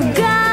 got